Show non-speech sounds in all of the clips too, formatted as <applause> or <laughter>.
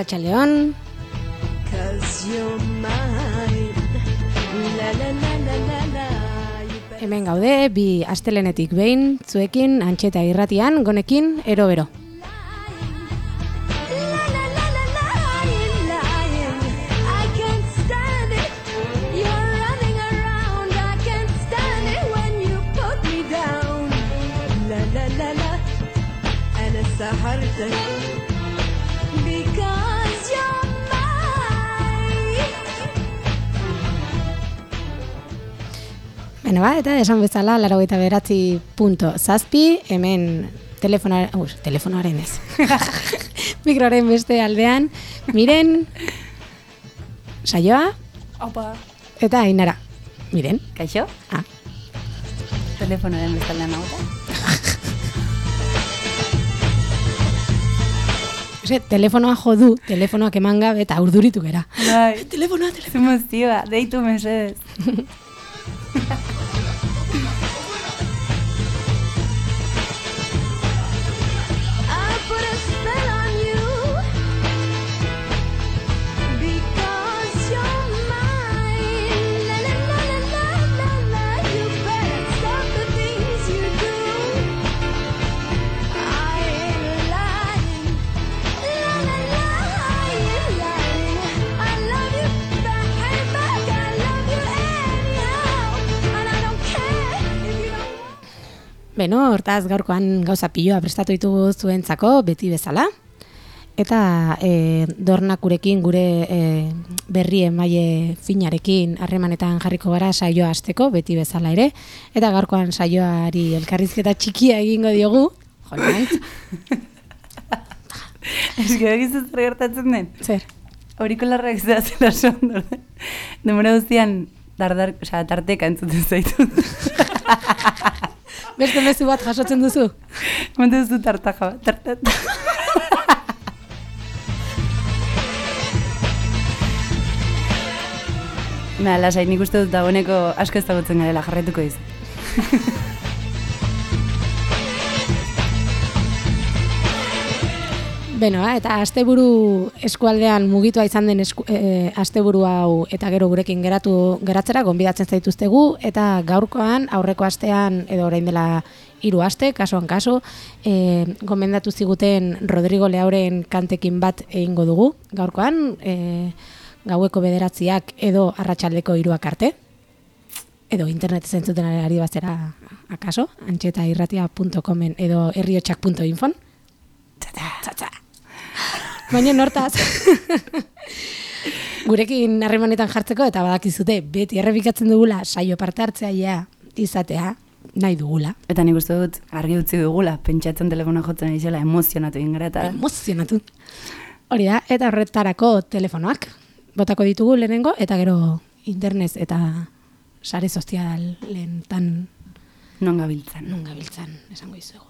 Arratxaldeon, hemen gaude, bi astelenetik behin, zuekin, antxeta irratian, gonekin, ero Beno ba, eta esan bezala, laro eta beratzi punto zazpi, hemen telefonaren, uh, telefonaren ez, <laughs> mikroaren beste aldean, miren, saioa, Opa. eta ainara, miren, Kaixo? ah, Telefonoaren nagoeta? Ose, <laughs> telefonoa jo du, telefonoak eman gabe eta urduritu gera. Bai. <laughs> Telefonoa, telefonoa. Zumozioa, deitu mesedez. Beno, hortaz gaurkoan gauza piloa prestatu ditugu zuentzako, beti bezala. Eta e, dornakurekin gure e, berri emaile finarekin harremanetan jarriko gara saioa hasteko beti bezala ere. Eta gaurkoan saioari elkarrizketa txikia egingo diogu. Jolantz, <laughs> Ez gero gizu zer gertatzen den. zer? Aurikularrak ez da zela sondo. Numero guztian dardar, osea, tarteka entzuten zaitut. <laughs> Beste mezu bat jasotzen duzu? Monte duzu tartaja bat. Tartat. Na, <laughs> lasai, nik uste dut dagoeneko asko ezagutzen garela jarraituko dizu. <laughs> Beno, ah, eta asteburu eskualdean mugitua izan den esku, e, asteburu hau eta gero gurekin geratu geratzera gonbidatzen zaituztegu eta gaurkoan aurreko astean edo orain dela hiru aste, kasuan kasu, e, gomendatu ziguten Rodrigo Leauren kantekin bat egingo dugu gaurkoan, e, gaueko bederatziak edo arratsaldeko hiruak arte edo internet zentzuten ari bazera akaso, antxetairratia.comen edo herriotxak.infon. Tza-tza. Baina nortaz. Gurekin harremanetan jartzeko eta badakizute beti errepikatzen dugula saio parte hartzailea izatea nahi dugula. Eta nik uste dut argi utzi dugula, pentsatzen telefona jotzen izela emozionatu egin gara eta Emozionatu. Hori da, eta horretarako telefonoak. Botako ditugu lehenengo eta gero internet eta sare sozialen tan non gabiltzan. non gabiltzan esango izuegu.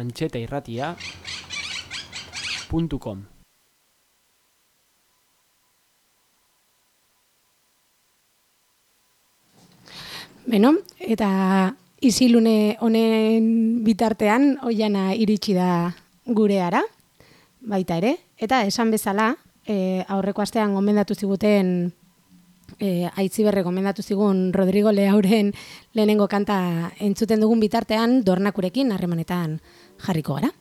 Antxeta irratia .com. Beno, eta isilune honen bitartean oiana iritsi da gureara, baita ere, eta esan bezala, e, aurreko astean gomendatu ziguten e, aitziberre gomendatu zigun Rodrigo Leauren lehenengo kanta entzuten dugun bitartean dornakurekin harremanetan jarriko gara.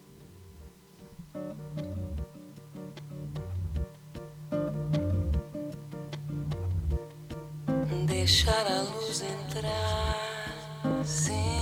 Deixar a luz entrar, sentir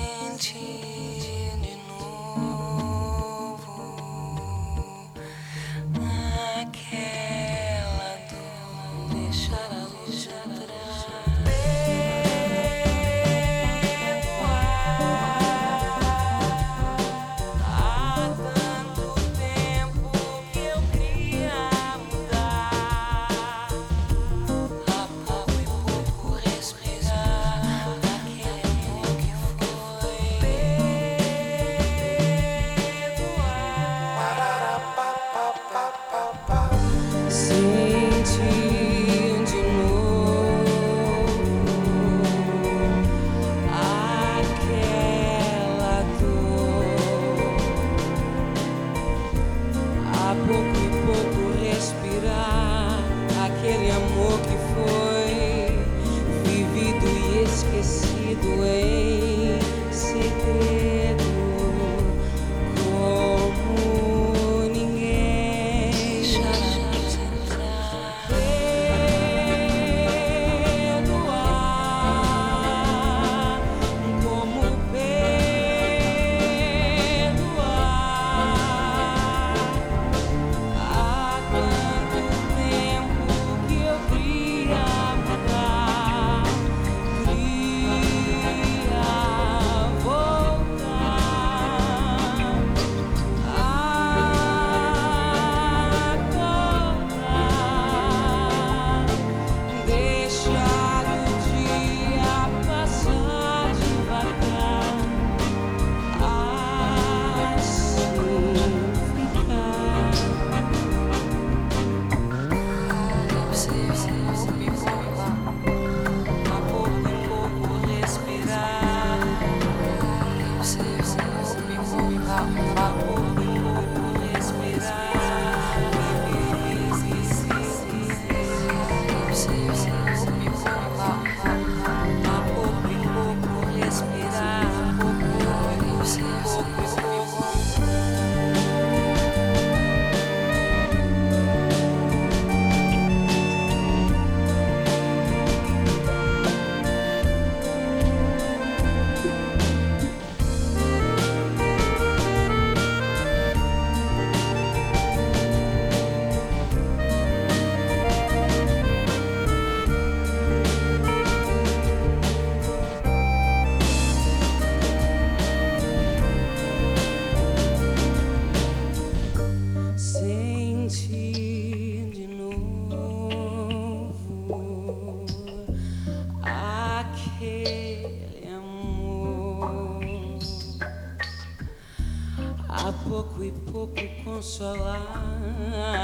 consolar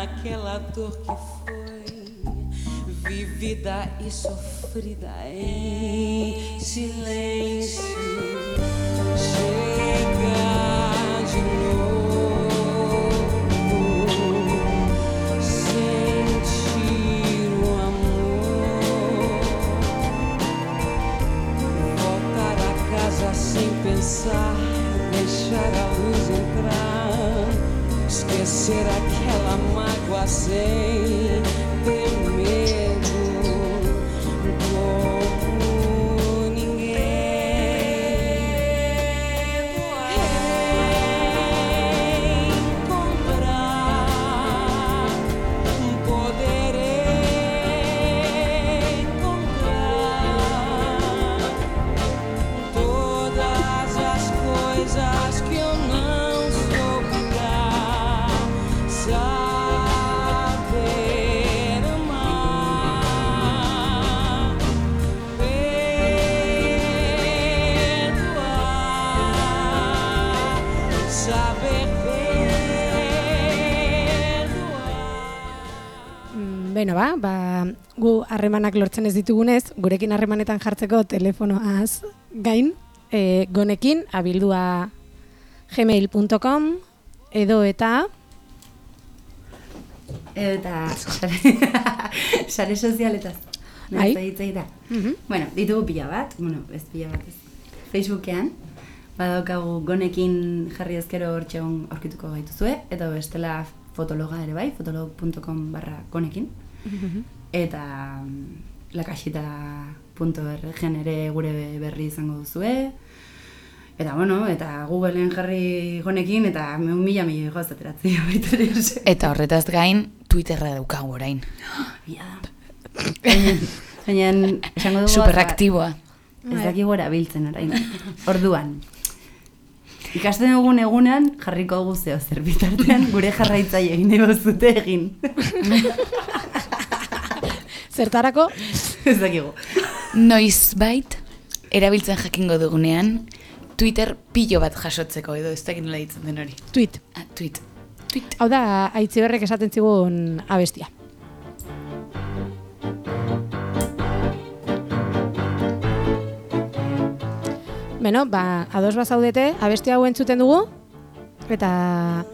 aquela dor que foi vivida e sofrida I say harremanak lortzen ez ditugunez, gurekin harremanetan jartzeko telefonoaz gain, e, gonekin abildua gmail.com edo eta Eta sare, sozialetaz. Nahi da. Mhm. Bueno, ditugu pila bat, bueno, ez pila bat ez. Facebookean, badaukagu gonekin jarri ezkero hortxe aurkituko gaituzue, eta bestela fotologa ere bai, fotolog.com barra gonekin. Eta mm, lakasita.rgen ere gure berri izango duzue. Eta bueno, eta Googleen jarri gonekin, eta meun mila mila joaz ateratzea <laughs> baita ere. Eta horretaz gain, Twitterra daukagu orain. <gasps> Ja. Baina, baina esango dugu... Superaktiboa. Ez dakigu erabiltzen orain. <laughs> Orduan. Ikasten dugun egunean jarriko dugu zeo zer bitartean gure jarraitzaile egin egin. <laughs> zertarako Ez dakigu. Noiz bait, erabiltzen jakingo dugunean, Twitter pilo bat jasotzeko edo ez dakit nola ditzen den hori. tweet. Ah, tweet. Tweet. Hau da, aitziberrek esaten zigun abestia. Beno, ba, ados bazaudete, abesti hau entzuten dugu, eta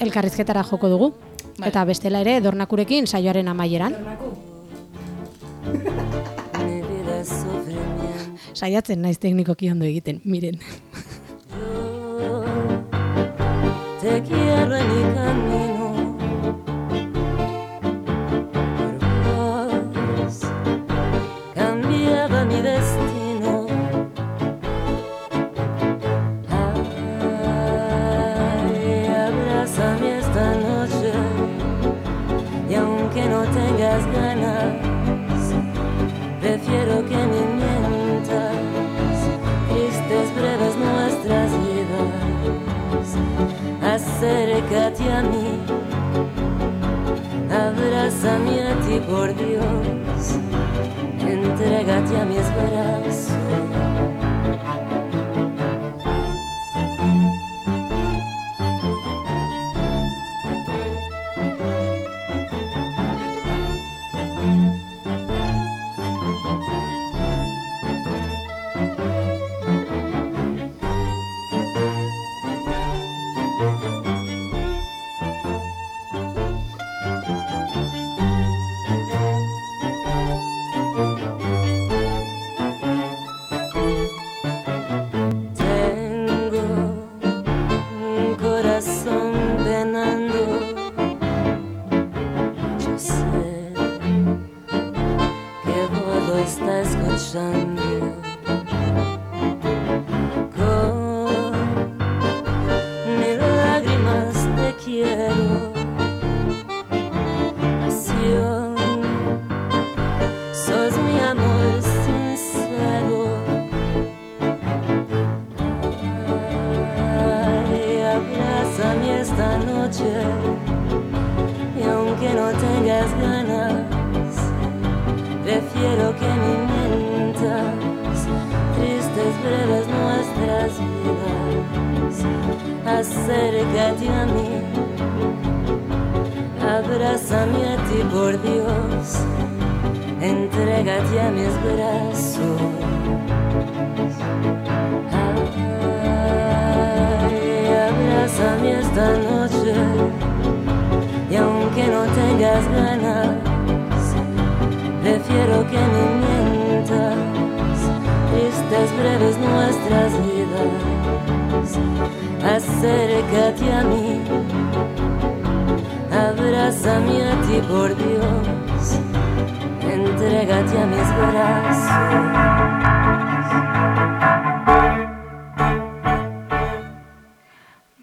elkarrizketara joko dugu. Vale. Eta bestela ere, dornakurekin saioaren amaieran. Mi Saiatzen naiz teknikoki ondo egiten, miren. Yo te quiero en mi camino. Por vos cambiaba mi destino. Ay, abrázame esta noche. Y aunque no tengas ganas, prefiero que me Acércate a mí. Abrázame a ti por Dios. Entrégate a mis brazos. Por Dios, entrégate a mis brazos. Ay, abrázame esta noche y aunque no tengas ganas, prefiero que me mientas, tristes breves nuestras vidas, acércate a mí, abrázame a ti por Dios, entrégate a mis brazos.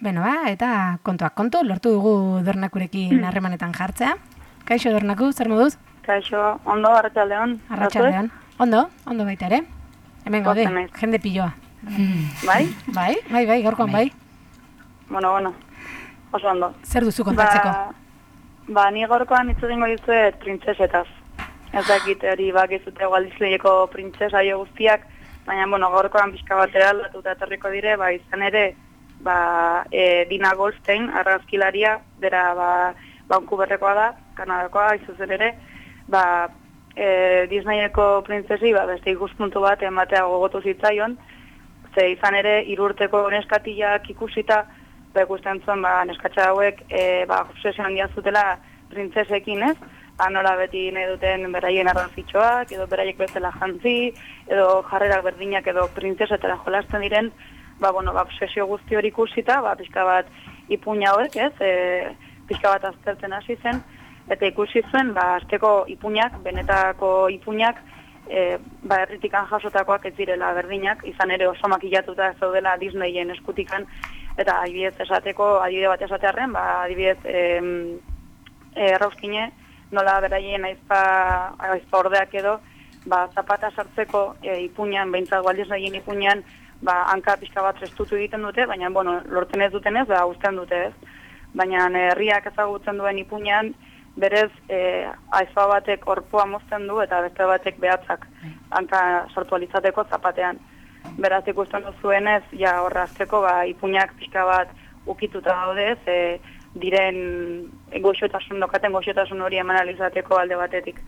Beno, ba, eta kontuak kontu, lortu dugu dornakurekin harremanetan jartzea. Kaixo dornaku, zer moduz? Kaixo, ondo, arratsaldeon. Arratxaldean. Ondo, ondo baita ere. Hemen gaude, jende piloa. Bai? Bai, bai, bai, gaurkoan bai. Bueno, bueno. Oso ondo. Zer duzu kontatzeko? Ba, ba ni gaurkoan hitz egingo dizuet printzesetaz. Ez dakit hori bakizute Waldisleieko printzesa jo guztiak, baina bueno, gaurkoan pixka batera aldatuta etorriko dire, ba izan ere, ba e, Dina Goldstein, argazkilaria, bera ba Vancouverrekoa da, Kanadakoa izuzen ere, ba e, Disneyeko printzesi ba beste ikuspuntu bat ematea gogotu zitzaion, ze izan ere irurteko neskatilak ikusita, ba ikusten zuen ba neskatxa hauek e, ba obsesio handia zutela printzesekin, ez? Ba, nola beti nahi duten beraien arrazitxoak, edo beraiek bezala jantzi, edo jarrerak berdinak edo printzesetara jolasten diren, ba, bueno, ba, obsesio guzti hori ikusita, ba, pixka bat ipuña hauek, ez? E, pixka bat aztertzen hasi zen, eta ikusi zuen, ba, azteko ipuñak, benetako ipuñak, e, ba, erritikan jasotakoak ez direla berdinak, izan ere oso makillatuta zaudela Disneyen eskutikan, eta adibidez esateko, adibide bat esatearren, ba, adibidez, em, errauskine, nola beraien aizpa, aizpa ordeak edo, ba, zapata sartzeko e, ipuñan, behintzat Disneyen ipuñan, ba, hanka pixka bat trestutu egiten dute, baina, bueno, lortzen ez dutenez, ba, uzten dute ez. Baina herriak ezagutzen duen ipuñan, berez, e, aizpa batek orpoa mozten du eta beste batek behatzak, hanka sortu alizateko zapatean. Beraz ikusten duzuenez, ja horra azteko, ba, ipuñak pixka bat ukituta daude, ze diren goxotasun, dokaten goxotasun hori eman alizateko alde batetik.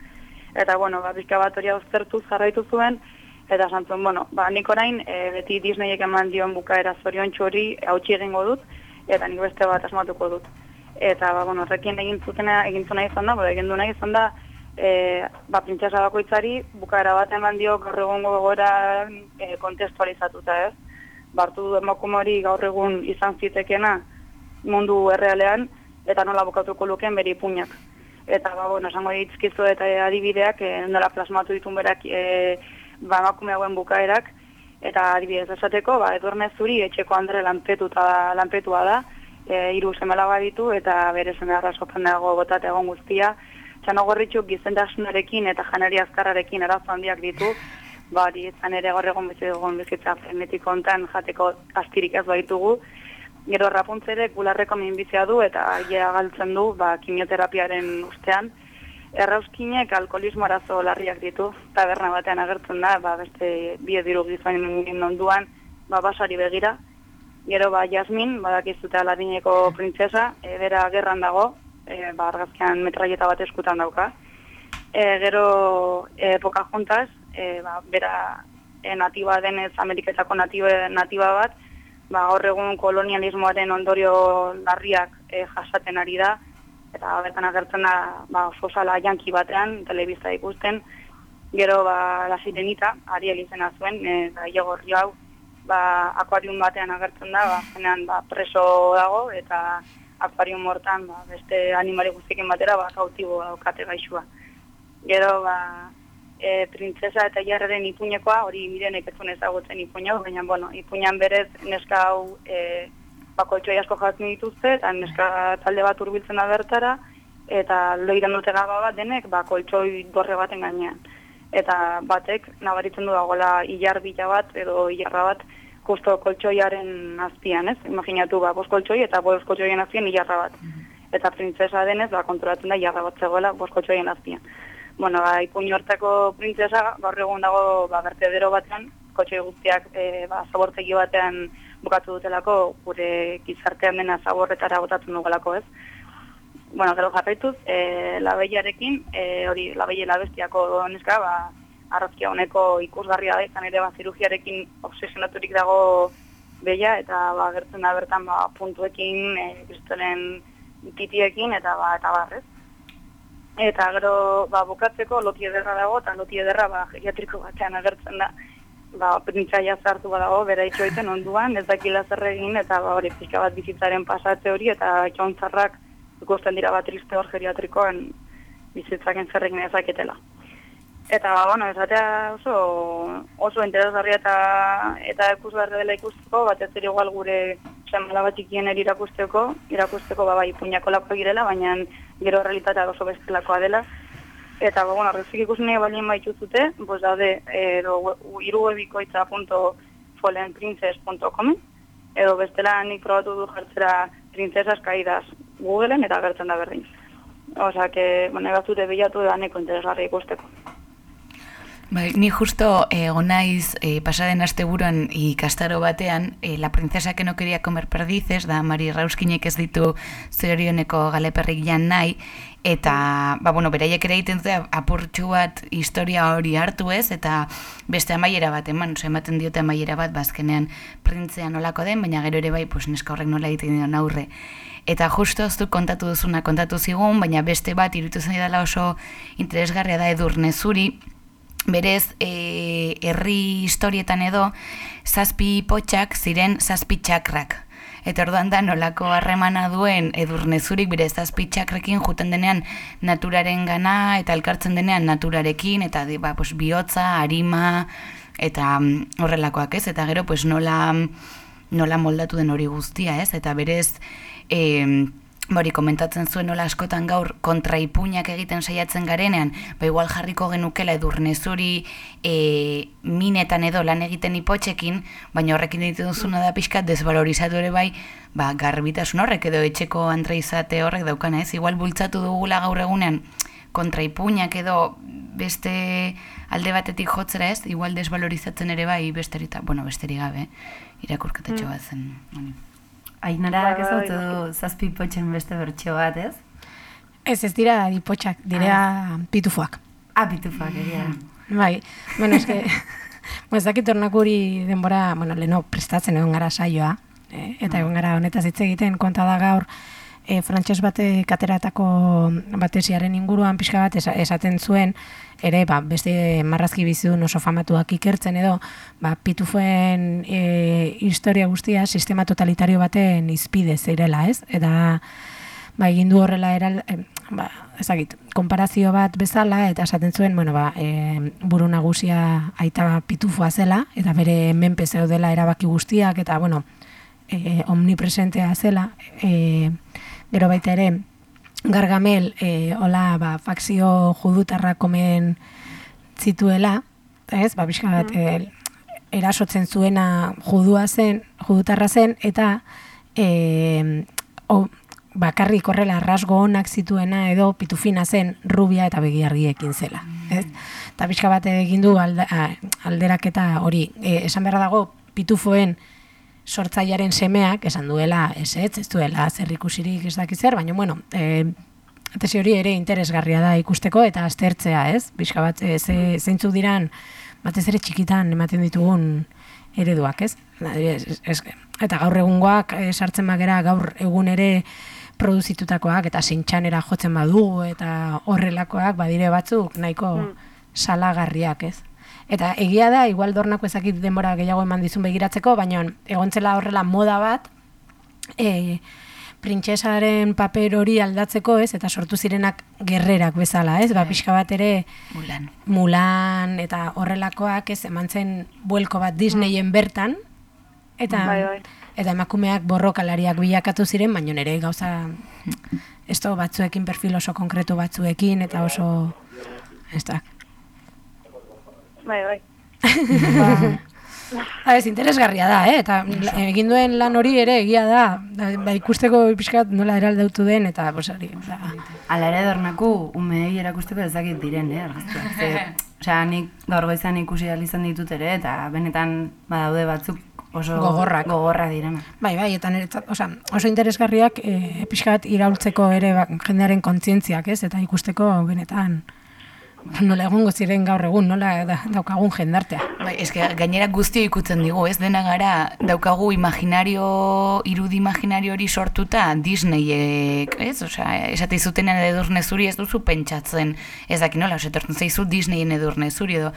Eta, bueno, ba, pixka bat hori uztertu, zarraitu zuen, eta esan zuen, bueno, ba, nik orain, e, beti Disneyek eman dion bukaera zorion txori hautsi egingo dut, eta nik beste bat asmatuko dut. Eta, ba, bueno, horrekin egin zutena, egin zuna izan da, ba, egin du nahi izan da, e, ba, printzesa bakoitzari bukaera bat eman dio gaur egungo gora e, kontestualizatuta, ez? Bartu emakume hori gaur egun izan zitekena mundu errealean, eta nola bukatuko lukeen bere ipuñak. Eta, ba, bueno, esango ditzkizu eta adibideak, e, nola plasmatu ditun berak e, ba, emakume hauen bukaerak, eta adibidez esateko, ba, edurne zuri etxeko andre lanpetuta, lanpetua da, e, hiru semela ditu eta bere seme arrasopen dago botate egon guztia. Txano gorritxuk gizentasunarekin eta janari azkarrarekin arazo handiak ditu, <sighs> ba, hori izan ere gaur egon bizi dugun bizitza frenetiko hontan jateko astirik ez baitugu. Gero rapuntzerek bularreko minbizia du eta aia galtzen du ba, kimioterapiaren ustean. Errauskinek alkoholismo arazo larriak ditu, taberna batean agertzen da, ba, beste bi diru gizoen onduan, ba, basari begira. Gero, ba, Jasmin, badakizute aladineko printzesa, e, bera gerran dago, e, ba, argazkian metraieta bat eskutan dauka. E, gero, e, Pocahontas, e, ba, bera e, natiba denez, Ameriketako natiba, natiba bat, ba, hor egun kolonialismoaren ondorio larriak e, jasaten ari da, eta bertan agertzen da ba, oso sala janki batean, telebista ikusten, gero ba, la sirenita, Ariel izena zuen, e, eta iegorri hau, ba, akuarium batean agertzen da, ba, zenean ba, preso dago, eta akuarium hortan ba, beste animali guztiekin batera ba, kautibo daukate gaixua. Gero, ba, e, printzesa eta jarraren ipuñekoa, hori mirenek ez zuen ezagutzen ipuñau, baina, bueno, ipuñan berez neska hau e, bakoitzoi asko jatzen dituzte, eta neska talde bat hurbiltzen da bertara, eta loiran dute gaba bat denek, ba, koltsoi gorre baten gainean. Eta batek, nabaritzen du dagoela hilar bila bat, edo hilarra bat, justo koltsoiaren azpian, ez? Imaginatu, ba, bost koltsoi eta bost koltsoien azpian hilarra bat. Eta printzesa denez, ba, konturatzen da hilarra bat zegoela bost koltsoien azpian. Bueno, ba, ipuño hortako printzesa, gaur egun dago, ba, bertedero batean, kotxe guztiak, e, ba, zabortegi batean bukatu dutelako gure gizartean dena zaborretara botatu nugalako ez. Bueno, gero jarraituz, e, labeiarekin, e, hori labeie labestiako neska, ba, arrazkia honeko ikusgarria da, izan ere ba, zirugiarekin obsesionaturik dago beia, eta ba, gertzen da bertan ba, puntuekin, e, kristolen titiekin, eta ba, eta barrez. Eta gero ba, bukatzeko loti ederra dago, eta loti ederra ba, geriatriko batean agertzen da. Ba, printzaia zartu badago, bera itxoiten onduan, ez dakila zer egin, eta ba, hori pixka bat bizitzaren pasatze hori, eta itxontzarrak ikusten dira bat triste hor geriatrikoan bizitzaken zer egin ezaketela. Eta, bueno, esatea oso, oso interesgarria eta, eta ikusgarri dela ikusteko, batez ere igual gure semala bat txikien irakusteko, irakusteko ba, bai puñako lako girela, baina gero realitatea oso bestelakoa dela. Eta, ba, bueno, rezik ikusi nahi balien baituzute, pues daude, edo iruwebikoitza.folenprincess.com edo bestela nik probatu du jartzera princesas caídas Googleen eta gertzen da berdin. Osa, que, bueno, batzute bilatu da neko interesgarri ikusteko. Bai, ni justo eh, gonaiz eh, pasaden asteburuan ikastaro batean eh, La princesa que no quería comer perdices da Mari Rauskinek ez ditu zorioneko galeperrik jan nahi eta ba, bueno, beraiek ere egiten dute apurtxu bat historia hori hartu ez? Eta beste amaiera bat eman, oso ematen diote amaiera bat bazkenean printzea nolako den, baina gero ere bai pues, neska horrek nola egiten dion aurre. Eta justo zuk kontatu duzuna kontatu zigun, baina beste bat irutu zen dela oso interesgarria da edurne zuri, berez e, herri historietan edo zazpi potxak ziren zazpi txakrak. Eta orduan da nolako harremana duen edurnezurik bere zazpi txakrekin juten denean naturaren gana eta elkartzen denean naturarekin eta ba, pues, bihotza, harima eta mm, horrelakoak ez. Eta gero pues, nola, nola moldatu den hori guztia ez. Eta berez e, Bori, komentatzen zuen nola askotan gaur kontraipuñak egiten saiatzen garenean, ba igual jarriko genukela edurne zuri e, minetan edo lan egiten ipotxekin, baina horrekin ditu duzuna da pixkat desvalorizatu ere bai, ba garbitasun horrek edo etxeko andre izate horrek daukana ez, igual bultzatu dugula gaur egunean kontraipuñak edo beste alde batetik jotzera ez, igual desvalorizatzen ere bai besterita, bueno, besteri gabe, irakurketatxo bat zen. honi. Ainarak ez Bai, dut zazpi potxen beste bertxo bat, ez? Ez, ez dira dipotxak, dira pitufuak. Ah, pitufak, egia. Bai, bueno, eske, <laughs> bueno, ez dakit ornakuri denbora, bueno, leno prestatzen egon gara saioa, eh, eta egon gara honetaz hitz egiten, konta da gaur, e, frantses bate kateratako batesiaren inguruan pixka bat esa- esaten zuen, ere, ba, beste marrazki bizidun oso famatuak ikertzen edo, ba, pitufuen e, historia guztia sistema totalitario baten izpide zirela, ez? Eta, ba, egin du horrela eral, em, ba, ezagit, konparazio bat bezala, eta esaten zuen, bueno, ba, e, buru nagusia aita pitufua zela, eta bere menpe zeudela erabaki guztiak, eta, bueno, e, omnipresentea zela, e, gero baita ere, Gargamel, e, hola, ba, fakzio judutarra komen zituela, ez, ba, pixka bat, e, erasotzen zuena judua zen, judutarra zen, eta e, o, bakarrik horrela rasgo onak zituena edo pitufina zen rubia eta begiargiekin zela. Ez? Eta pixka bat egin du alderaketa hori. E, esan beharra dago pitufoen sortzailearen semeak esan duela ez ez, ez duela zer ikusirik ez dakit zer, baina bueno, e, tesi hori ere interesgarria da ikusteko eta aztertzea, ez? Pixka bat, e, ze, zeintzuk diran, batez ere txikitan ematen ditugun ereduak, ez? Eta gaur egungoak e, sartzen bagera gaur egun ere produzitutakoak eta sintxanera jotzen badugu eta horrelakoak badire batzuk nahiko salagarriak, ez? Eta egia da, igual dornako ezakit denbora gehiago eman dizun begiratzeko, baina egontzela horrela moda bat, e, printzesaren paper hori aldatzeko, ez? Eta sortu zirenak gerrerak bezala, ez? Ba, pixka bat ere Mulan. Mulan eta horrelakoak, ez? Eman zen buelko bat Disneyen bertan, eta Bai, bai. eta emakumeak borrokalariak bilakatu ziren, baina nere gauza esto batzuekin perfil oso konkretu batzuekin eta oso ez da. Bai, bai. Ba, <laughs> ez interesgarria da, eh? eta la- egin duen lan hori ere egia da, da ba, ikusteko pixkat nola eraldautu den, eta bos, hori, ba, Ala ere dornaku umeei erakusteko ez dakit diren, eh, argazkiak. <laughs> Osea, nik gaur goizan ikusi izan ditut ere, eta benetan badaude batzuk oso Gogorrak. gogorra direna. Bai, bai, eta niretzat, osea, oso interesgarriak e, pixka bat iraultzeko ere ba, jendearen kontzientziak, ez? Eta ikusteko benetan nola egongo ziren gaur egun, nola da, daukagun jendartea. Bai, eske gainera guztio ikutzen digu, ez dena gara daukagu imaginario, irudi imaginario hori sortuta Disneyek, ez? Osea, esate izutenean edurne zuri ez duzu pentsatzen, ez daki nola, osetortzen zaizu Disneyen edurne zuri edo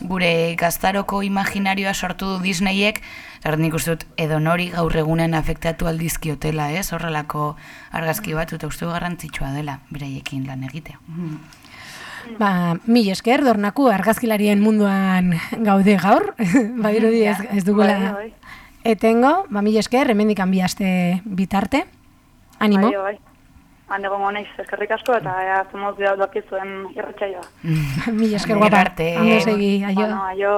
gure gaztaroko imaginarioa sortu du Disneyek, eta nik uste dut edo nori gaur egunen afektatu aldizkiotela, ez? Horrelako argazki bat, eta uste garrantzitsua dela, beraiekin lan egitea. Ba, mil esker, dornaku argazkilarien munduan gaude gaur, <laughs> badirudi ez, ez dugula Bai, bai. etengo, ba, mil esker, hemendik biaste bitarte, animo. Bai, bai. Han egon naiz eskerrik asko eta ea zumoz bidau dakizuen irratxaioa. <laughs> mil esker guapa, arte. ondo segi, aio. Bueno, aio.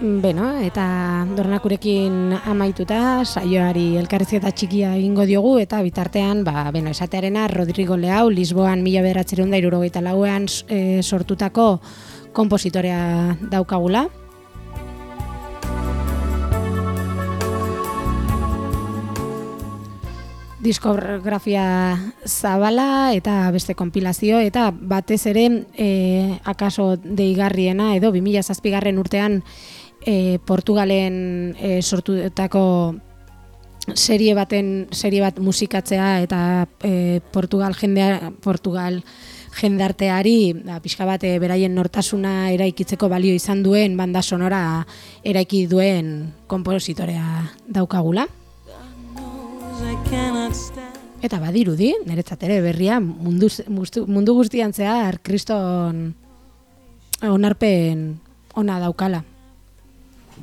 Beno, eta dornakurekin amaituta, saioari elkarrizketa txikia egingo diogu, eta bitartean, ba, beno, esatearena, Rodrigo Leau, Lisboan mila beratzerun da irurogeita lauean e, sortutako kompositorea daukagula. Diskografia zabala eta beste konpilazio eta batez ere e, akaso deigarriena edo 2007garren urtean e, Portugalen e, sortutako serie baten serie bat musikatzea eta e, Portugal jendea Portugal jendarteari da, pixka bat e, beraien nortasuna eraikitzeko balio izan duen banda sonora eraiki duen konpositorea daukagula. Eta badirudi, niretzat ere berria mundu, mundu, guztian zehar kriston onarpen ona daukala.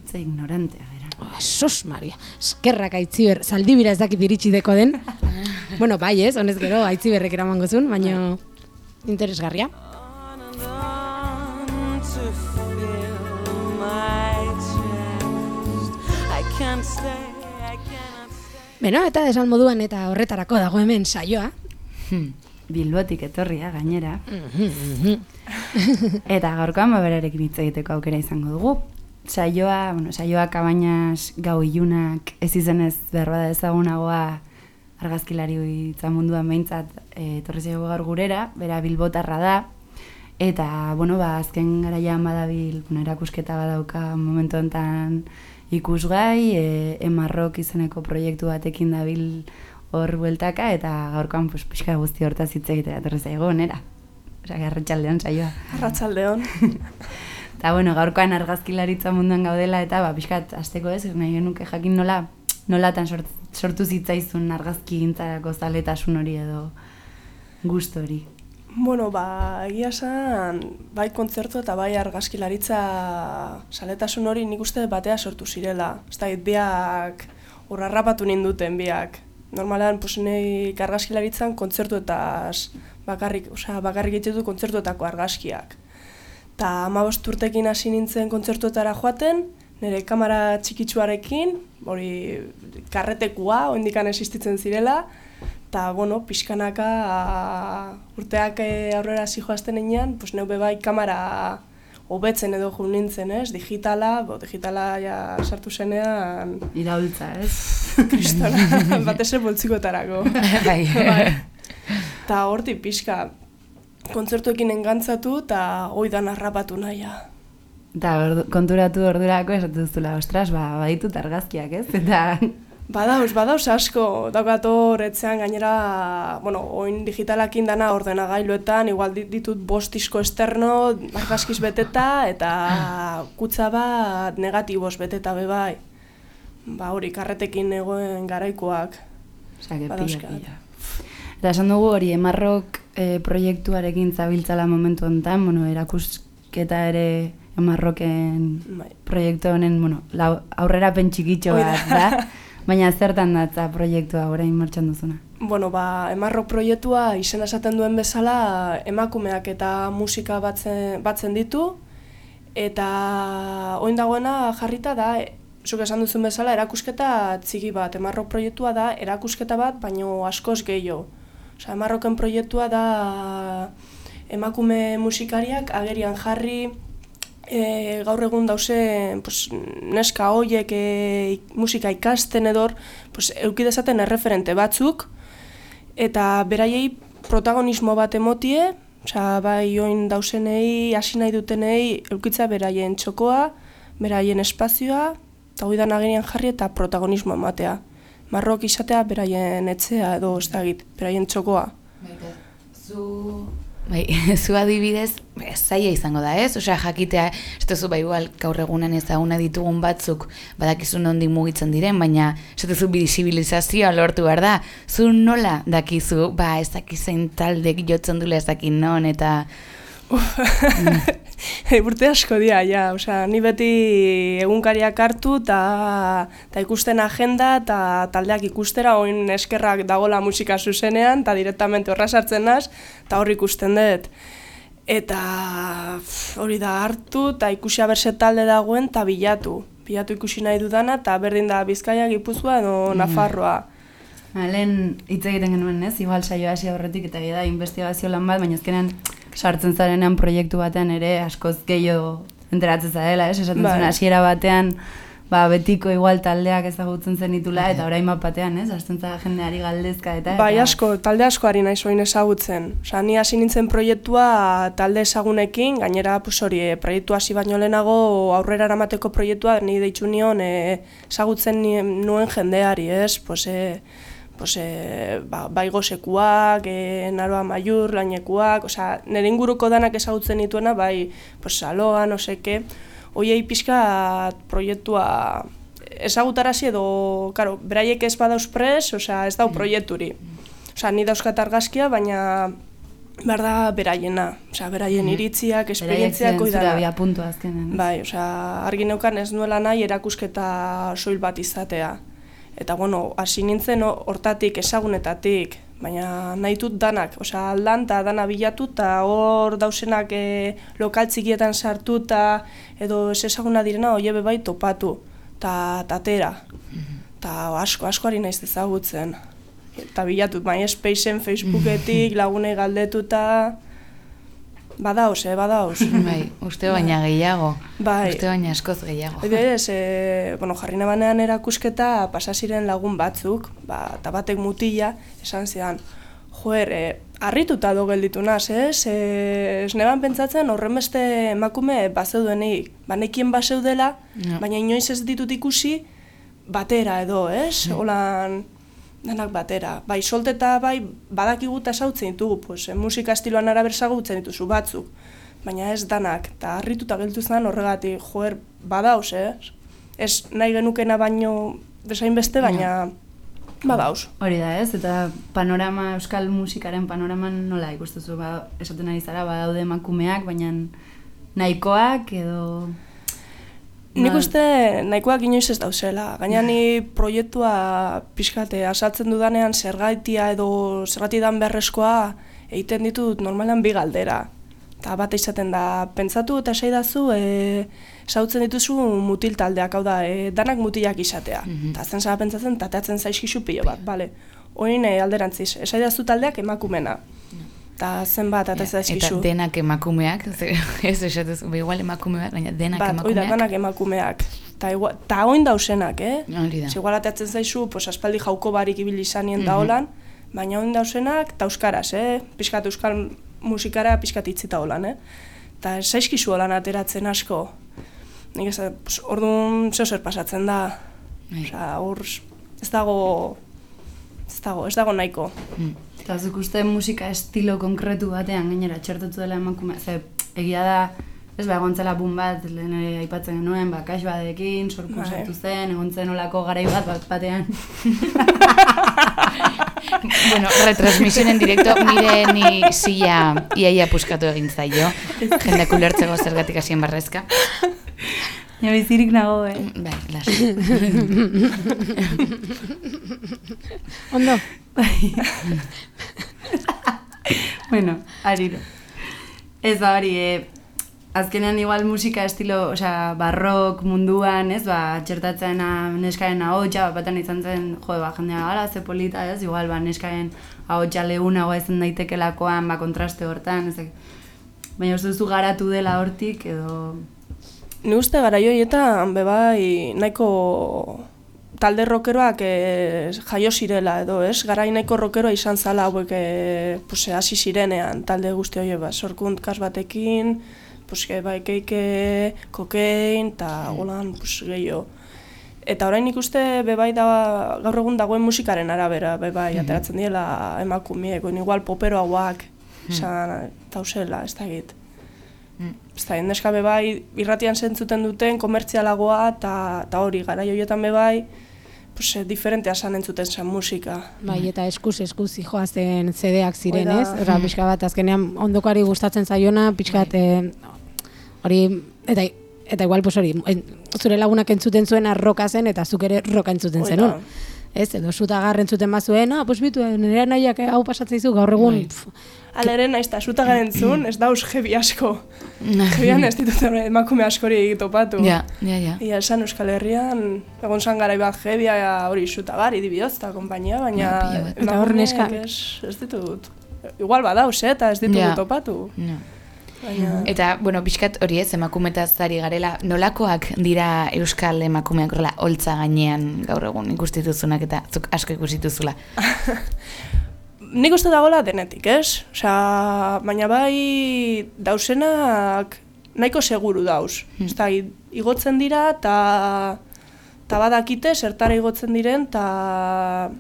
Ze ignorantea, bera. Oh, sos, Maria, eskerrak aitziber, zaldibira ez dakit iritsi deko den. <laughs> bueno, bai ez, honez gero aitziberrek eramango zuen, baina interesgarria. Beno, eta esan moduan eta horretarako dago hemen saioa. Bilbotik etorria gainera. Eta gaurkoan ba berarekin hitz egiteko aukera izango dugu. Saioa, bueno, saioak abainas gau ilunak ez izenez behar bada ezagunagoa argazkilari hitza munduan behintzat e, etorri zaigu gaur gurera, bera bilbotarra da, eta, bueno, ba, azken garaian badabil, bueno, erakusketa badauka momentu honetan ikusgai, e, emarrok izeneko proiektu batekin dabil hor bueltaka, eta gaurkoan pues, pixka guzti hortaz hitz egitera etorri zaigu, nera. Osa, garratxaldean saioa. Arratsaldeon. <laughs> Eta bueno, gaurkoan argazkilaritza munduan gaudela eta ba pixkat hasteko ez, nahi genuke jakin nola nolatan sort, sortu zitzaizun argazki gintzarako zaletasun hori edo gusto hori. Bueno, ba, egia esan, bai kontzertu eta bai argazkilaritza saletasun hori nik uste batea sortu zirela. Ez da, biak urrarrapatu ninduten biak. Normalan, nahi argazkilaritzan kontzertuetaz bakarrik, osea, bakarrik egiten dut kontzertuetako argazkiak. Ta amabost urtekin hasi nintzen kontzertuetara joaten, nire kamera txikitsuarekin, hori karretekua, oindikan existitzen zirela, eta, bueno, pixkanaka a, urteak eh, aurrera hasi joazten enean, pues, neu bai kamera hobetzen edo jo nintzen, ez? Digitala, bo, digitala ja sartu zenean, Iraultza, ez? <laughs> kristona, <laughs> batez ere boltzikotarako. <laughs> Bai. bai. Ta horti pixka, kontzertuekin engantzatu eta oidan harrapatu nahia. Eta konturatu ordurako esatu duzula, ostras, ba, baditut argazkiak, ez? Eta Badauz, badauz asko, daukat hor etzean gainera, bueno, oin digitalakin dana ordenagailuetan, igual dit- ditut bost disko esterno, argazkiz beteta, eta kutza bat negatiboz beteta bebai. Ba hori, karretekin egoen garaikoak. Osea, que pila. Eta esan dugu hori, emarrok e, proiektuarekin zabiltzala momentu honetan, bueno, erakusketa ere emarroken Bai. proiektu honen, bueno, lau, aurrera pentsikitxo bat da, <laughs> baina zertan datza proiektua orain martxan duzuna. Bueno, ba, emarrok proiektua izena esaten duen bezala emakumeak eta musika batzen, batzen ditu eta oin dagoena jarrita da zuk esan duzun bezala erakusketa txiki bat. Emarrok proiektua da erakusketa bat, baino askoz gehiago. Osea, emarroken proiektua da emakume musikariak agerian jarri e, gaur egun dauze pues, neska hoiek e, musika ikasten edor pues, euki dezaten erreferente batzuk eta beraiei protagonismo bat emotie, osea, bai oin dausenei, hasi nahi dutenei eukitza beraien txokoa, beraien espazioa, eta hori da agerian jarri eta protagonismo ematea. Marrok izatea beraien etxea edo ez dakit, beraien txokoa. Zu... Bai, <laughs> zu adibidez, bai, zaila izango da, ez? Osea, jakitea, ez duzu, bai, igual, gaur egunan ezaguna ditugun batzuk, badakizu nondik mugitzen diren, baina, ez duzu bizibilizazioa lortu behar da. Zu nola dakizu, ba, ez dakizein taldek jotzen dula ez dakin non, eta... Hey, <laughs> <laughs> urte asko dira, ja, osea, ni beti egunkariak hartu eta ta ikusten agenda eta taldeak ikustera, oin eskerrak dagola musika zuzenean, eta directamente horra sartzen naz, eta hor ikusten dut. Eta hori da hartu eta ikusi aberse talde dagoen eta bilatu. Bilatu ikusi nahi dudana eta berdin da Bizkaia, Gipuzkoa edo Nafarroa. Ba, lehen hitz egiten genuen, ez? Igual saio hasi aurretik eta da investigazio lan bat, baina azkenean sartzen zarenean proiektu batean ere askoz gehiago enteratzen zarela, ez? Esaten Bai. zuen hasiera batean ba, betiko igual taldeak ezagutzen zenitula eta orain bat batean, ez? Hasten zara jendeari galdezka eta Bai, asko, talde asko ari naiz oin ezagutzen. Osa, ni hasi nintzen proiektua talde ezagunekin, gainera, pues hori, e, proiektua hasi baino lehenago aurrera eramateko proiektua ni deitzu nion e, ezagutzen nuen jendeari, ez? Pues, e, pues, e, ba, baigo sekuak, e, naroa maiur, lainekuak, osea, nire inguruko danak ezagutzen nituena, bai, pues, saloa, no seke, hoiei pixka proiektua ezagutarazi edo, karo, beraiek ez badauz pres, osea, ez dau proiekturi. Osea, ni dauzkat argazkia, baina behar da beraiena, osea, beraien iritziak, Beraiek esperientziak ziren zure oidana. abia puntu azkenen. Bai, osea, argi neukan ez nuela nahi erakusketa soil bat izatea. Eta bueno, hasi nintzen ho- hortatik ezagunetatik, baina nahi dut danak, osea, aldan eta dana bilatu eta hor dausenak e, lokal txikietan sartu eta edo ez ezaguna direna hoie bai topatu eta tatera. Eta asko, asko ari naiz ezagutzen. Eta bilatu, MySpaceen, Facebooketik, <laughs> lagunei galdetuta, badauz, eh, badauz. <laughs> Bai, uste baina gehiago. Bai. Uste baina askoz gehiago. Adibidez, e, bueno, jarri nabanean erakusketa pasa ziren lagun batzuk, ba, eta batek mutila, esan zidan, joer, e, harrituta do gelditu naz, ez? E, ez neban pentsatzen horren beste emakume bazeudenik, banekien bazeudela, Ja. baina inoiz ez ditut ikusi batera edo, ez? Holan, denak batera. Bai, solte eta bai, badakigu eta sautzen ditugu, pues, e, musika estiloan araber zagutzen dituzu batzuk, baina ez danak, eta harrituta geltu zen horregatik, joer, badauz, ez? Ez nahi genukena baino bezain beste, baina badauz. Hori da, ez? Eta panorama, euskal musikaren panoraman nola ikustuzu, ba, esaten ari zara, badaude emakumeak, baina nahikoak edo... Nik Ba- uste nahikoak inoiz ez dauzela. Gaina ni proiektua pixkate asaltzen dudanean zergaitia edo zergati dan beharrezkoa egiten ditut normalan bi galdera. Eta bat izaten da, pentsatu eta esaidazu, e, sautzen dituzu mutil taldeak, hau da, e, danak mutilak izatea. Eta zen zara pentsatzen, tateatzen zaizkizu pilo bat, bale. Oin e, alderantziz, esaidazu taldeak emakumena. Eta zenbat, eta Ja, eta zaizkizu. denak emakumeak, <laughs> ez esatuz, igual emakumeak, baina denak Bat, emakumeak. danak emakumeak. Ta, igua, ta oin dausenak, eh? Hori da. Igual ateatzen zaizu, pues, aspaldi jauko barik ibili izanien Mhm. da holan, baina oin dausenak, ta euskaraz, eh? Piskat euskal musikara piskat itzita holan, eh? Ta zaizkizu holan ateratzen asko. Nik ez, pues, orduan zeo zer pasatzen da. Bai. Osea, hor ez dago, ez dago, ez dago nahiko. Eta zuk uste musika estilo konkretu batean gainera txertatu dela emakume, ze egia da, ez ba, egon zela bun bat, lehen ere aipatzen genuen, ba, kax badekin, sorku Bai. zen, egon zen olako garai bat bat batean. <laughs> Bueno, retransmisioen en directo, nire ni silla iaia puskatu egin zaio. Jendeak ulertzeko zergatik hasien barrezka. Ja, bizirik nago, eh? Bai, las. <laughs> Ondo, bueno, ariro. Ez ba hori, eh, azkenean igual musika estilo, osea, barrok munduan, ez, ba, txertatzen neskaren ahotsa, bat batean izan zen, jo, ba, jendea gara, ze polita, ez, igual, ba, neskaren ahotsa lehunagoa izan daitekelakoan, ba, kontraste hortan, ez, baina uste duzu garatu dela hortik, edo... Ni uste gara joietan, bebai, nahiko talde rockeroak e, jaio zirela edo, ez? Garai nahiko rockeroa izan zala hauek e, hasi zirenean talde guzti horiek ba, sorkunt kas batekin, pues, e, bai, keike, kokein, eta holan, pues, gehiago. Eta orain ikuste bebai da gaur egun dagoen musikaren arabera, bebai, ateratzen diela emakumeek, igual popero hauak, izan, tausela, ez da egit. Ez da, neska bebai, irratian zentzuten duten, komertzialagoa, eta hori, gara joietan bebai, pues, eh, diferentea zan entzuten zen musika. bai, eta eskuz eskuz zijoazen CD-ak ziren, ez? Osea, pixka bat, azkenean ondokoari gustatzen zaiona, pixkat, eh, hori, eta eta igual, pues hori, zure lagunak entzuten zuen arroka zen, eta zuk ere roka entzuten zenun. Ez, edo sutagar entzuten bazuen, ah, pues bitu, nire nahiak hau pasatzeizu gaur egun, Bai. pf, Alere naiz eta zuta entzun, ez dauz jebi asko. <laughs> Jebian ez ditut emakume askori topatu. Ja, ja, ja. Ia esan Euskal Herrian, egon zan garai bat jebia hori zutagari, dibioz eta kompainia, baina Ja, emakumeek neska- ez, ez ditut. Igual badauz, eh, eta ez ditugu Ja. topatu. No. Baina, Eta, bueno, pixkat hori ez, emakumetaz ari garela, nolakoak dira euskal emakumeak horrela holtza gainean gaur egun ikustituzunak eta zuk asko ikusituzula. <laughs> nik uste dagoela denetik, ez? Osea, baina bai dausenak nahiko seguru dauz. Hmm. I- igotzen dira eta eta badakite zertara igotzen diren eta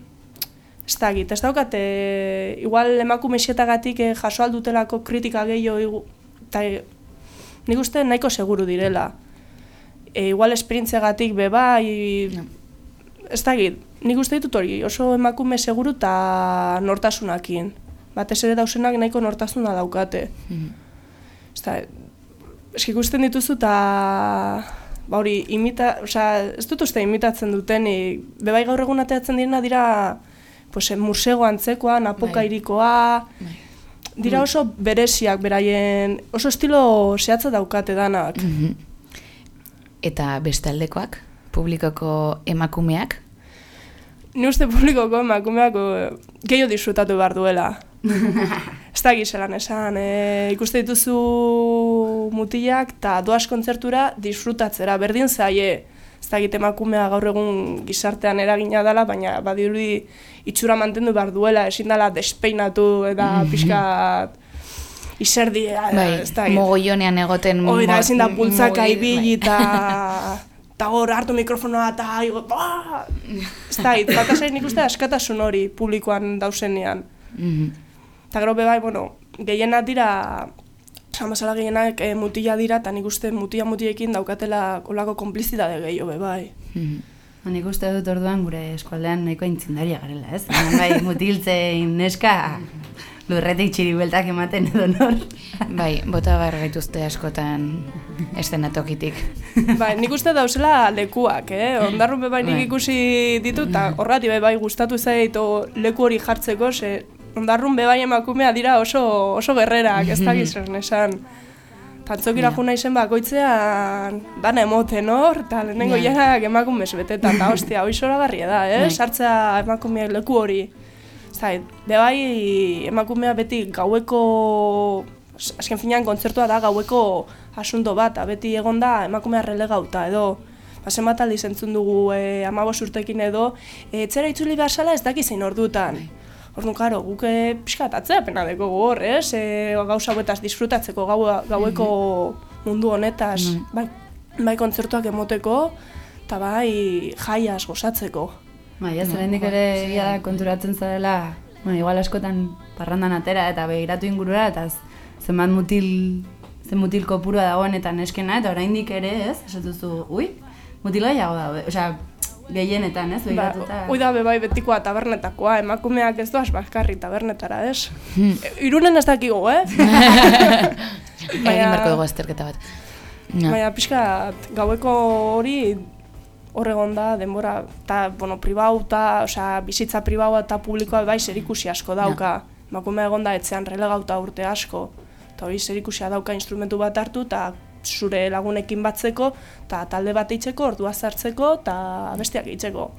ez da ez daukate igual emakume xietagatik eh, jaso aldutelako kritika gehiago eta eh, nik uste nahiko seguru direla. E, igual esperientziagatik be bai, Ja. ez dakit, nik uste ditut hori, oso emakume seguru eta nortasunakin. Batez ere dausenak nahiko nortasuna daukate. Mhm. Ez da, eski ikusten dituzu eta ba hori, imita, osea, ez dut uste imitatzen dutenik. Bebai gaur egun ateatzen direna dira pues, musego antzekoa, napoka Bai. Dira oso bereziak beraien, oso estilo zehatza daukate danak. Mhm. Eta bestaldekoak, publikoko emakumeak, Ni uste publikoko emakumeak eh, gehiago disfrutatu behar duela. <laughs> ez da gizelan esan, e, ikuste dituzu mutilak eta doaz kontzertura disfrutatzera, berdin zaie. Ez da emakumea gaur egun gizartean eragina dela, baina badirudi itxura mantendu behar duela, ezin dela despeinatu eta pixkat izerdi, bai, ez da mogoionean egoten... Hoi da, ezin da bultzaka mogoi- ibili bai. eta... Eta hor hartu mikrofonoa eta igo, ba! Ez da, bat nik uste askatasun hori publikoan dausenean. Mhm. Eta gero bebai, bueno, gehienak dira, esan bezala gehienak e, mutila dira, eta nik uste mutila mutilekin daukatela kolako konplizitate gehiago bebai. Mhm. Ba, Nik uste dut orduan gure eskualdean nahiko aintzindaria garela, ez? Hemen bai <laughs> mutiltzein neska lurretik txiribueltak ematen edo nor. Bai, bota bar gaituzte askotan eszenatokitik. Bai, nik uste dauzela lekuak, eh? Ondarrun be bai nik Bai. ikusi ditut, eta horrati be bai gustatu zait o leku hori jartzeko, ze ondarrun be bai emakumea dira oso, oso gerrerak, ez dakiz zer esan. Tantzokira Ja. juna izen bakoitzean dana emoten hor, eta lehenengo Ja. janak emakumez betetan, eta ostia, hoi zoragarria da, eh? Bai. Sartzea emakumeak leku hori. Zait, be bai emakumea beti gaueko, azken finean kontzertua da gaueko asunto bat, beti egon da emakumea relegauta edo, Bazen bat aldiz entzun dugu e, amabos urtekin edo, e, etxera itzuli behar zala ez daki zein ordutan. Orduan, karo, guk e, pixka bat atzerapena dekogu hor, ez? E, gauza hauetaz disfrutatzeko gau, gaueko mundu honetaz, bai, bai kontzertuak emoteko, eta bai jaiaz gozatzeko. Bai, ez, hemendik ere egia da konturatzen zarela, bueno, igual askotan parrandan atera eta begiratu ingurura, eta zenbat mutil, zen mutil kopurua dagoen eta neskena, eta oraindik ere, ez, esatuzu, ui, mutil gehiago daude, osea, gehienetan, ez, Ba. Hoi da bebai betikoa tabernetakoa, emakumeak ez doaz bakarri tabernetara, ez? E, Irunen ez dakigu, eh? <laughs> Egin beharko dugu azterketa bat. Ja. Baina pixka gaueko hori hor egon da denbora, eta, bueno, pribau eta, osea, bizitza pribaua eta publikoa bai zerikusi asko dauka. Emakumea egon da etzean relegauta urte asko. Eta hori zerikusia dauka instrumentu bat hartu eta zure lagunekin batzeko, eta talde bat eitzeko, ordua zartzeko, eta bestiak eitzeko.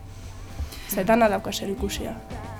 Zetana dauka zerikusia. Eta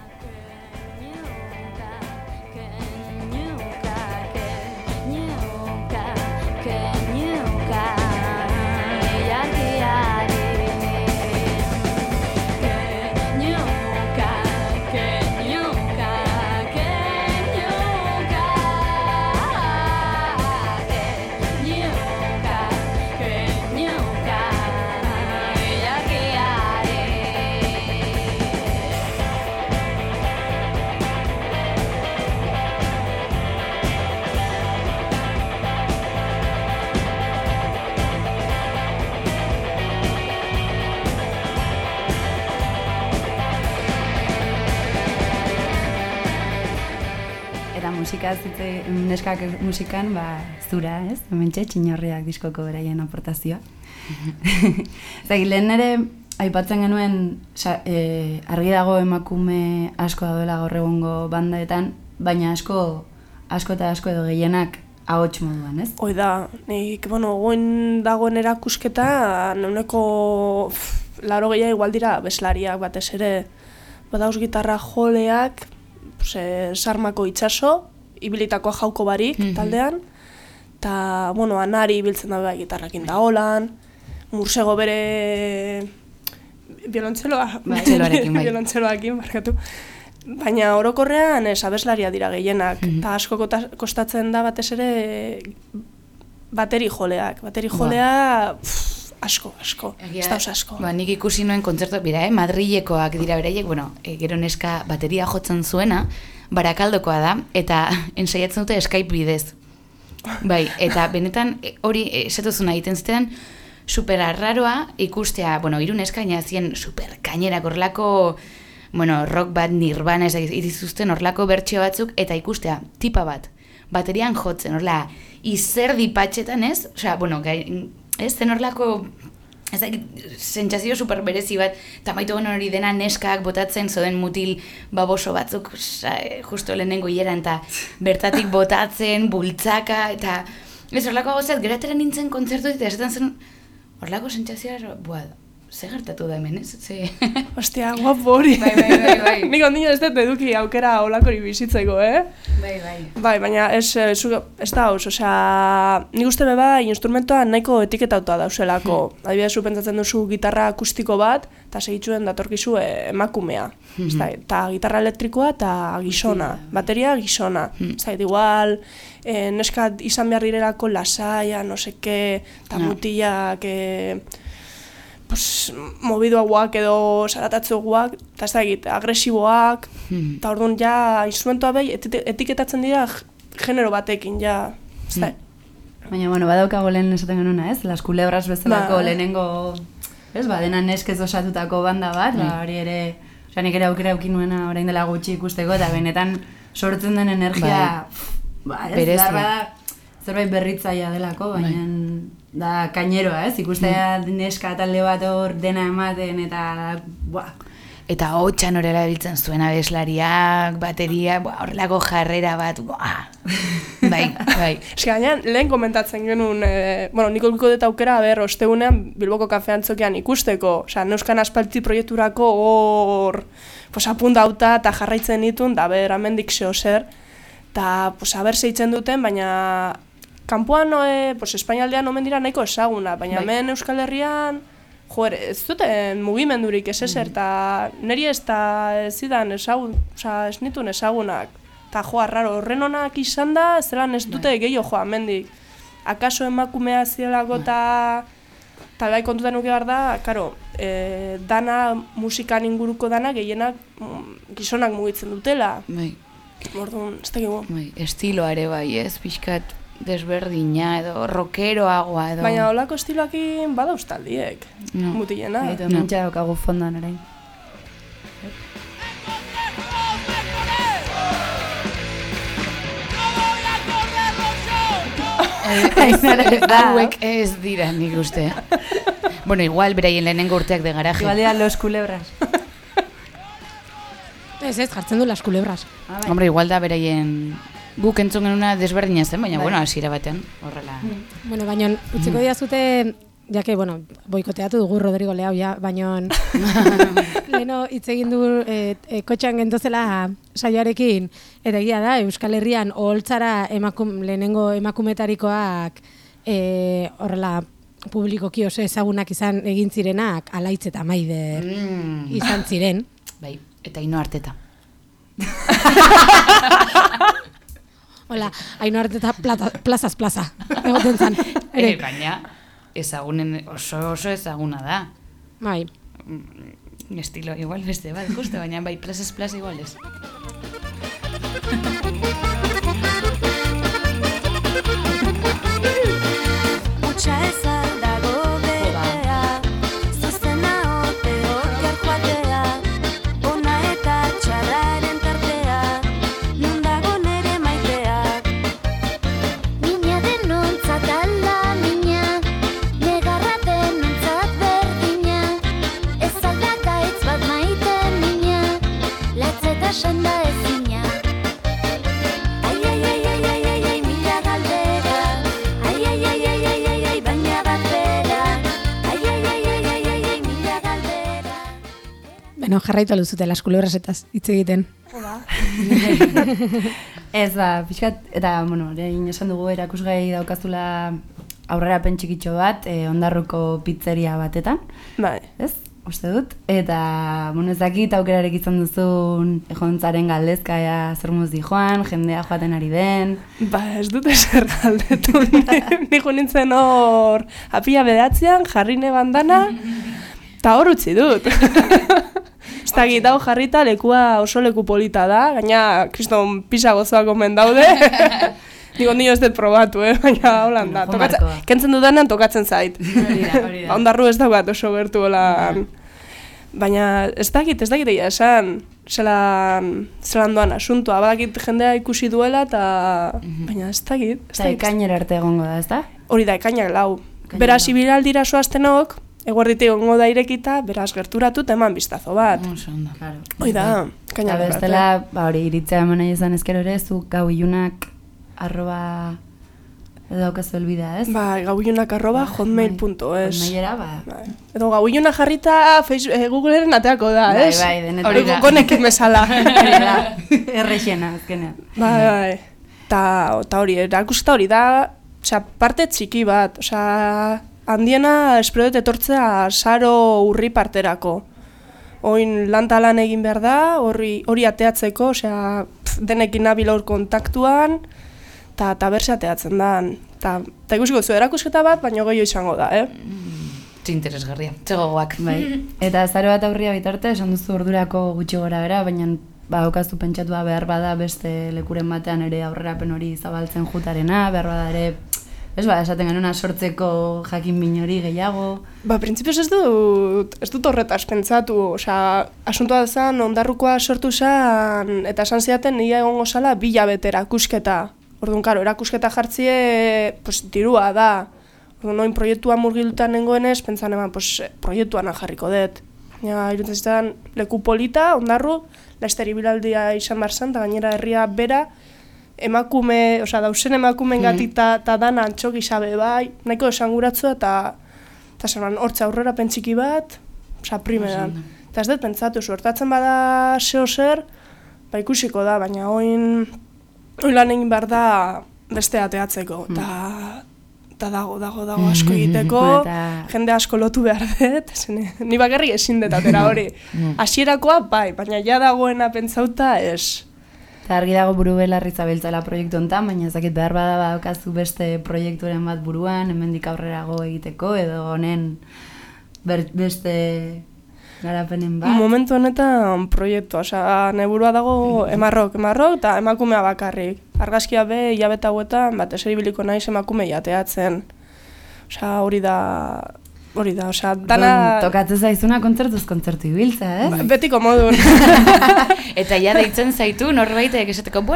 musika zitze, neskak musikan, ba, zura, ez? Hementxe, txinorriak diskoko beraien aportazioa. <laughs> Zagi, lehen ere, aipatzen genuen, sa, e, argi dago emakume asko daudela gaur egungo bandaetan, baina asko, asko eta asko edo gehienak ahots moduan, ez? Hoi da, nik, bueno, goen dagoen erakusketa, neuneko laro gehiago igual dira beslariak batez ere, badauz gitarra joleak, pues, sarmako itxaso, ibilitakoa jauko barik Mhm. taldean, eta, bueno, anari ibiltzen da bai gitarrakin da holan, mursego bere biolontzeloa, Bai. Bai. <laughs> biolontzeloakin, barkatu. Baina orokorrean ez abeslaria dira gehienak, Mhm. eta asko kota- kostatzen da batez ere bateri joleak. Bateri Ba. jolea pff, asko, asko, ez dauz asko. Ba, nik ikusi nuen kontzertu, bira, eh? Madrilekoak dira beraiek, bueno, e, gero neska bateria jotzen zuena, barakaldokoa da, eta <laughs> ensaiatzen dute Skype bidez. Bai, eta <laughs> benetan e, hori e, esatuzuna egiten zuten, super arraroa ikustea, bueno, hiru neska gaina zien super kainerak horlako, bueno, rock bat nirvana ez dituzten horlako bertsio batzuk, eta ikustea, tipa bat, baterian jotzen, horla, izerdi patxetan ez, osea, bueno, gai, ez zen horlako ez sentsazio super berezi bat, eta maitu hori dena neskak botatzen zoden mutil baboso batzuk, sa, justo lehenengo hileran, eta bertatik botatzen, bultzaka, eta ez horlako gauzat, geratera nintzen kontzertu eta esaten zen, horlako sentsazioa, bua, ze gertatu da hemen, ez? Ze... <laughs> Ostia, guapo hori. Bai, bai, bai, bai. <laughs> Nik ondino ez dut eduki aukera olakori bizitzeko, eh? bai, bai. Bai, baina ez, eh, zu, ez da hoz, osea, nik uste be bai instrumentoa nahiko etiketauta dauselako. Hmm. Adibidez, zu pentsatzen duzu gitarra akustiko bat, eta segitzuen datorkizu eh, emakumea. Hmm. Ez eta gitarra elektrikoa eta gizona, bateria gizona. Hmm. Ez da, igual, eh, neskat izan behar direlako lasaia, no seke, eta mutilak, eh, pues, mobidoagoak edo zaratatzuagoak, eta ez da egit, agresiboak, Hmm. eta orduan ja instrumentoa behi eti- etiketatzen dira genero batekin, ja, ez da, Baina, bueno, badaukago lehen esaten genuna, ez? Las culebras bezalako Ba. lehenengo, ez, ba, dena neskez osatutako banda bat, ba, hori ere, osea, nik ere aukera aukin nuena orain dela gutxi ikusteko, eta benetan, sortzen den energia, ba, ez, behar bada, zerbait berritzaia delako, baina da kaineroa, ez? Ikustea neska talde bat hor dena ematen eta, buah, Eta hotxan horrela biltzen zuen abeslariak, bateria, horrelako jarrera bat, bua. <laughs> Bai, bai. Eske gainean, lehen komentatzen genuen, e, bueno, nik olko dut aukera, ber, ostegunean Bilboko kafe antzokian ikusteko, osea, Neuskan Aspalti proiekturako hor, pues, apuntauta eta jarraitzen ditun, da ber, amendik zeo zer, eta, pues, aber zeitzen duten, baina kanpoan, e, pues, Espainialdean omen dira nahiko esaguna, baina Bai. hemen Euskal Herrian, Joder, ez duten mugimendurik ez ezer, eta niri ez da ez zidan ezagun, oza, ez nituen ezagunak. Eta joa, raro, horren onak izan da, zelan ez dute gehiago joa, mendik. Akaso emakumea zielako eta eta bai kontutan nuke behar da, karo, e, dana, musikan inguruko dana, gehienak mm, gizonak mugitzen dutela. Bai, Orduan, ez dakigu. bai, estiloa ere bai, ez, pixkat desberdina edo rockeroagoa edo. Baina holako estiloakin badauz taldiek, No. mutilena. Eta No. mentxa daukagu fondan orain. Eh, <laughs> Hauek ez dira nik uste. bueno, igual beraien lehenengo urteak de garaje. Igual dira los culebras. Ez ez, jartzen du las culebras. Ah. Hombre, igual da beraien guk entzun genuna desberdina zen, baina Bai. bueno, hasiera batean, horrela. Bueno, baina utziko diazute, ja que, bueno, boikoteatu dugu Rodrigo Leao, ja, baina <laughs> leno hitz egin du e, e, kotxan gentozela saioarekin, eta egia da, Euskal Herrian oholtzara emakum, lehenengo emakumetarikoak e, horrela publikoki oso ezagunak izan egin zirenak alaitz eta maider Mm. izan ziren. Bai, eta ino arteta. <laughs> Hola, haino arteta plata, plazaz plaza, egoten zan. <laughs> Ere, Eh, baina ezagunen oso oso ezaguna da. bai. Mm, Estilo igual beste bat, justo, baina bai, plazas plaza iguales. Utsa ez Beno, jarraitu aluzute las kulebrasetaz hitz egiten. <laughs> Ez ba, pixkat, eta, bueno, orain esan dugu erakusgai daukazula aurrera txikitxo bat, eh, ondarruko pizzeria batetan, Bai. ez? Uste dut. Eta, bueno, ez dakit aukerarek izan duzun ejontzaren galdezka ea zer muzdi joan, jendea joaten ari den. Ba, ez dute zer galdetu. <laughs> Niko nintzen hor apia bedatzean, jarrine bandana, <laughs> eta hor utzi dut. Ez da jarrita lekua oso leku polita da, gaina kriston pisa gozoak omen daude. <laughs> Digo, nio ez dut probatu, eh? baina holan da. Tokatzen, kentzen dudanean tokatzen zait. Hori da, hori da. Ba, Ondarru ez daukat oso gertu holan. Baina ez dakit, ez dakit egia esan, zelan, zelan doan asuntua, badakit jendea ikusi duela, eta baina ez dakit, ez Eta ekainera arte egongo da, ezta? Hori da, ekainak lau. Lau. ibilaldira soaztenok, eguerditik egongo da irekita, beraz, gerturatu eta eman biztazo bat. Ondo. Claro. Hoi da, ekainak lau. bestela, ba hori, iritzea eman nahi izan ezkero ere, zu gau ilunak arroba edo daukazu elbidea, ez? Ba, gauilunak arroba hotmail.es. Hotmailera, ba. Bai. Edo gauiluna jarrita Facebook, eh, Googleen ateako da, Bai, ez? bai, denetan. Hori da. Gonekin bezala. <laughs> Da, errexena, azkenean. Bai, bai. Ta, ta hori, erakusketa hori da, osea, parte txiki bat, osea, handiena espero dut etortzea saro urri parterako. Oin lanta lan egin behar da, hori, hori ateatzeko, osea, pf, denekin nabil hor kontaktuan, eta ta berse ateatzen da. Ta, ta ikusiko zu erakusketa bat, baino gehiago izango da, eh? Txe interesgarria. Txe gogoak. Bai. Eta zaro bat aurria bitarte, esan duzu ordurako gutxi gora bera, baina ba, daukazu pentsatua behar bada beste lekuren batean ere aurrerapen hori zabaltzen jutarena, behar bada ere Ez ba, esaten genuna sortzeko jakin min hori gehiago. Ba, printzipioz ez dut, ez dut horretaz pentsatu, osea, asuntoa zen, ondarrukoa sortu zen, eta esan zidaten nire egongo zala bila betera, kusketa. Orduan, karo, erakusketa jartzie, pues, dirua da. Orduan, noin proiektua murgildutan nengoenez, pentsan eman, pues, proiektuan jarriko dut. Ja, irutzen zidan, leku polita, ondarru, laizteri bilaldia izan behar zen, eta gainera herria bera, emakume, osea, dausen emakumen gatik ta, ta dana antxoki sabe bai, nahiko esanguratzua eta eta zelan hortze aurrera pentsiki bat, osea, primeran. Eta ez dut pentsatu, suertatzen bada zeo zer, ba ikusiko da, baina oin, oin lan egin behar da beste ateatzeko, eta eta dago, dago, dago asko egiteko, <laughs> jende asko lotu behar dut, zene, ni bakarrik ezin dut atera hori. <laughs> Hasierakoa bai, baina ja dagoena pentsauta ez. Eta argi dago buru belarri zabiltzala proiektu hontan, baina ezakit behar bada badaukazu beste proiekturen bat buruan, hemendik aurrerago egiteko, edo honen beste garapenen bat. Momentu honetan proiektu, osea, neburua dago emarrok, emarrok eta emakumea bakarrik. Argazkia be, hilabete hauetan, bat eseri biliko naiz emakume jateatzen. Osea, hori da, hori da, osea, dana... Orduan, Tokatzen zaizuna kontzertuz kontzertu ibiltza, ez? Betiko modun. <laughs> Eta ja deitzen zaitu norbaitek esateko,